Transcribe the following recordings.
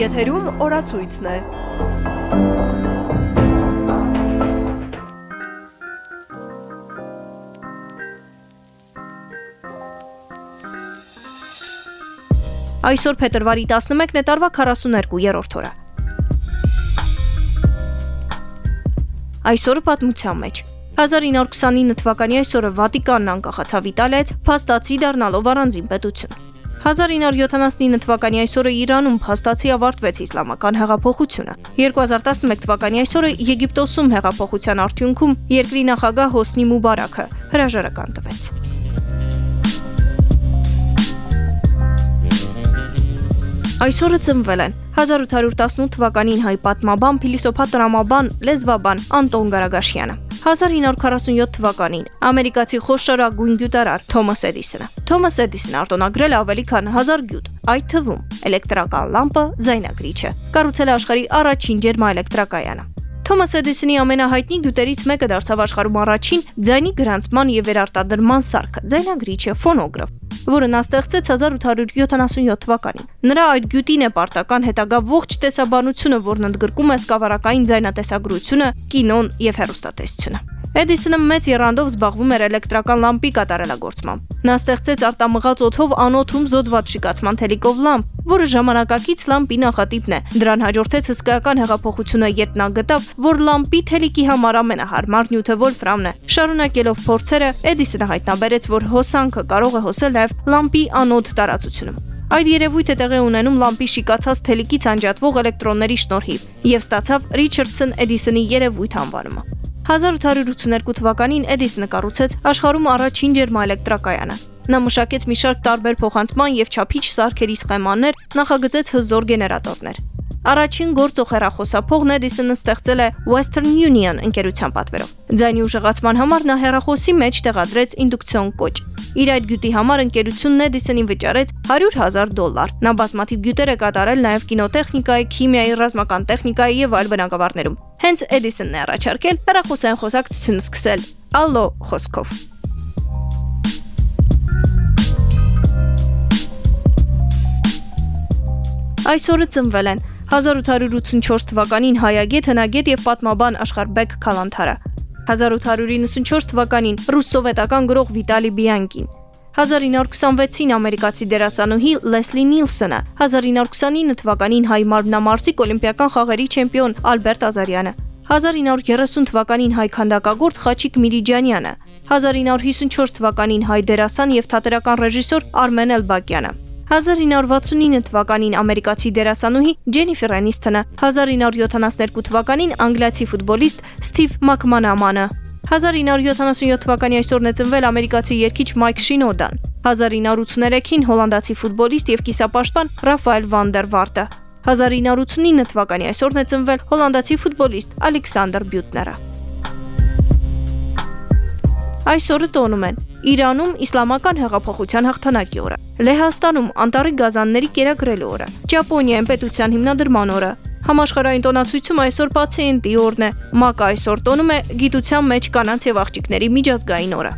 Եթերում օրացույցն է։ Այսօր փետրվարի 11-ն է տարվա 42-րդ օրը։ Այսօրը պատմության մեջ 1929 թվականի այսօրը Վատիկանն անկախացավ Իտալիայից, փաստացի դառնալով առանձին պետություն։ 1979 թվականի այսօրը Իրանում փաստացի ավարտվեց իսլամական հեղափոխությունը։ 2011 թվականի այսօրը Եգիպտոսում հեղափոխության արդյունքում երկրի նախագահ Հոսնի Մուբարաքը հրաժարական տվեց։ Այսօրը ծնվել են 1818 թվականին հայ պատմաբան, փիլիսոփա տրամաբան, լեզվաբան Անտոն Գարագաշյանը։ 1947 թվականին ամերիկացի խոշորագույն գյուտարար Թոմաս Էդիսոնը։ Թոմաս Էդիսոնը արտոնագրել ավելի քան 1000 գյուտ, այդ թվում էլեկտրական լամպը, ձայնագրիչը։ Կառուցել աշխարհի առաջին ջերմաէլեկտրակայանը։ Թոմաս Էդիսոնի ամենահայտնի գյուտերից մեկը դարձավ աշխարհում առաջին ձայնի գրանցման եւ վերարտադրման սարքը՝ ձայնագրիչը, ֆոնոգրաֆ, որը նա ստեղծեց 1877 թվականին։ Նրա այդ գյուտին է պարտական հետագա ողջ տեսաբանությունը, որն ընդգրկում է սկավառակային ձայնատեսագրությունը, կինոն եւ հեռուստատեսությունը։ Էդիսոնը մեծ երանդով զբաղվում էր էլեկտրական լամպի կատարելագործմամբ։ Նա ստեղծեց արտամղած օդով անոթում զոդված շիկացման թելիկով լամպ, որը ժամանակակից լամպի նախատիպն է։ Դրան հաջորդեց հսկայական հեղափոխությունը, երբ նա գտավ, որ լամպի թելիկի համար ամենահարմար նյութը վոլֆրամն է։ Շարունակելով փորձերը, Էդիսոնը հայտնաբերեց, որ հոսանքը կարող է հոսել նաև լամպի անոդ տարածությունում։ Այդ երևույթը տեղի ունենում լամպի շիկացած թելիկից անջատվող էլեկտրոնների շնորհիվ եւ ստացավ Ռիչարդսոն Էդիսոնի երևույթ անվանումը։ 1882 թվականին Էդիսոնը կառուցեց աշխարհում առաջին ջերմաէլեկտրակայանը։ Նա մշակեց մի շարք տարբեր փոխանցման եւ չափիչ սարքերի սխեմաներ, նախագծեց հզոր գեներատորներ։ Առաջին գործող հեռախոսափողն Էդիսոնը ստեղծել է Western Union ընկերության պատվերով։ Ձայնի ուժեղացման համար նա հեռախոսի մեջ տեղադրեց ինդուկցիոն կոճ։ Իր այդ գյուտի համար ընկերությունն Էդիսոնին վճարեց 100.000 դոլար։ Նա բազմաթիվ գյուտեր է կատարել նաև կինոտեխնիկայի, քիմիայի, ռազմական տեխնիկայի եւ այլ բնագավառներում։ Հենց Էդիսոնն է առաջարկել հեռախոսային խոսակցություն սկսել։ Ալո խոսքով։ Այսօրը ծնվել են 1884 թվականին հայագետ, հնագետ եւ պատմաբան Աշխարհբեկ Քալանթարը, 1894 թվականին ռուս-սովետական գրող Վիտալի Բիանկին, 1926-ին ամերիկացի դերասանուհի Լեսլի Նիլսոնը, 1929 թվականին հայ մարմնամարզիկ օլիմպիական խաղերի չեմպիոն Ալբերտ Ազարյանը, 1930 թվականին հայ քանդակագործ Խաչիկ Միրիջանյանը, 1954 թվականին հայ դերասան եւ թատերական ռեժիսոր Արմեն Էլբակյանը, 1969 թվականին ամերիկացի դերասանուհի Ջենիֆեր Անիստոնը, 1972 թվականին անգլիացի ֆուտբոլիստ Սթիվ Մակմանամանը, 1977 թվականի այսօրն է ծնվել ամերիկացի երգիչ Մայք Շինոդան, 1983-ին հոլանդացի ֆուտբոլիստ եւ կիսապաշտպան Ռաֆայել Վանդերվարտը, 1989 թվականի այսօրն է ծնվել հոլանդացի ֆուտբոլիստ Ալեքսանդր Բյուտները։ Այսօրը տոնում են Իրանում իսլամական հեղափոխության հաղթանակի օրը, Լեհաստանում անտառի գազանների կերակրելու օրը, Ճապոնիայում պետության հիմնադրման օրը, Համաշխարհային տոնացույցում այսօր պացիենտի օրն է, ՄԱԿ-ը այսօր տոնում է գիտության մեջ կանանց եւ աղջիկների միջազգային օրը։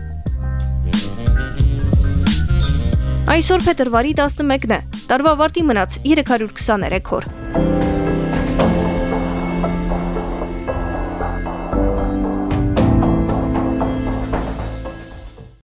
Այսօր փետրվարի 11-ն է։ Տարվա վարտի մնաց 323 օր։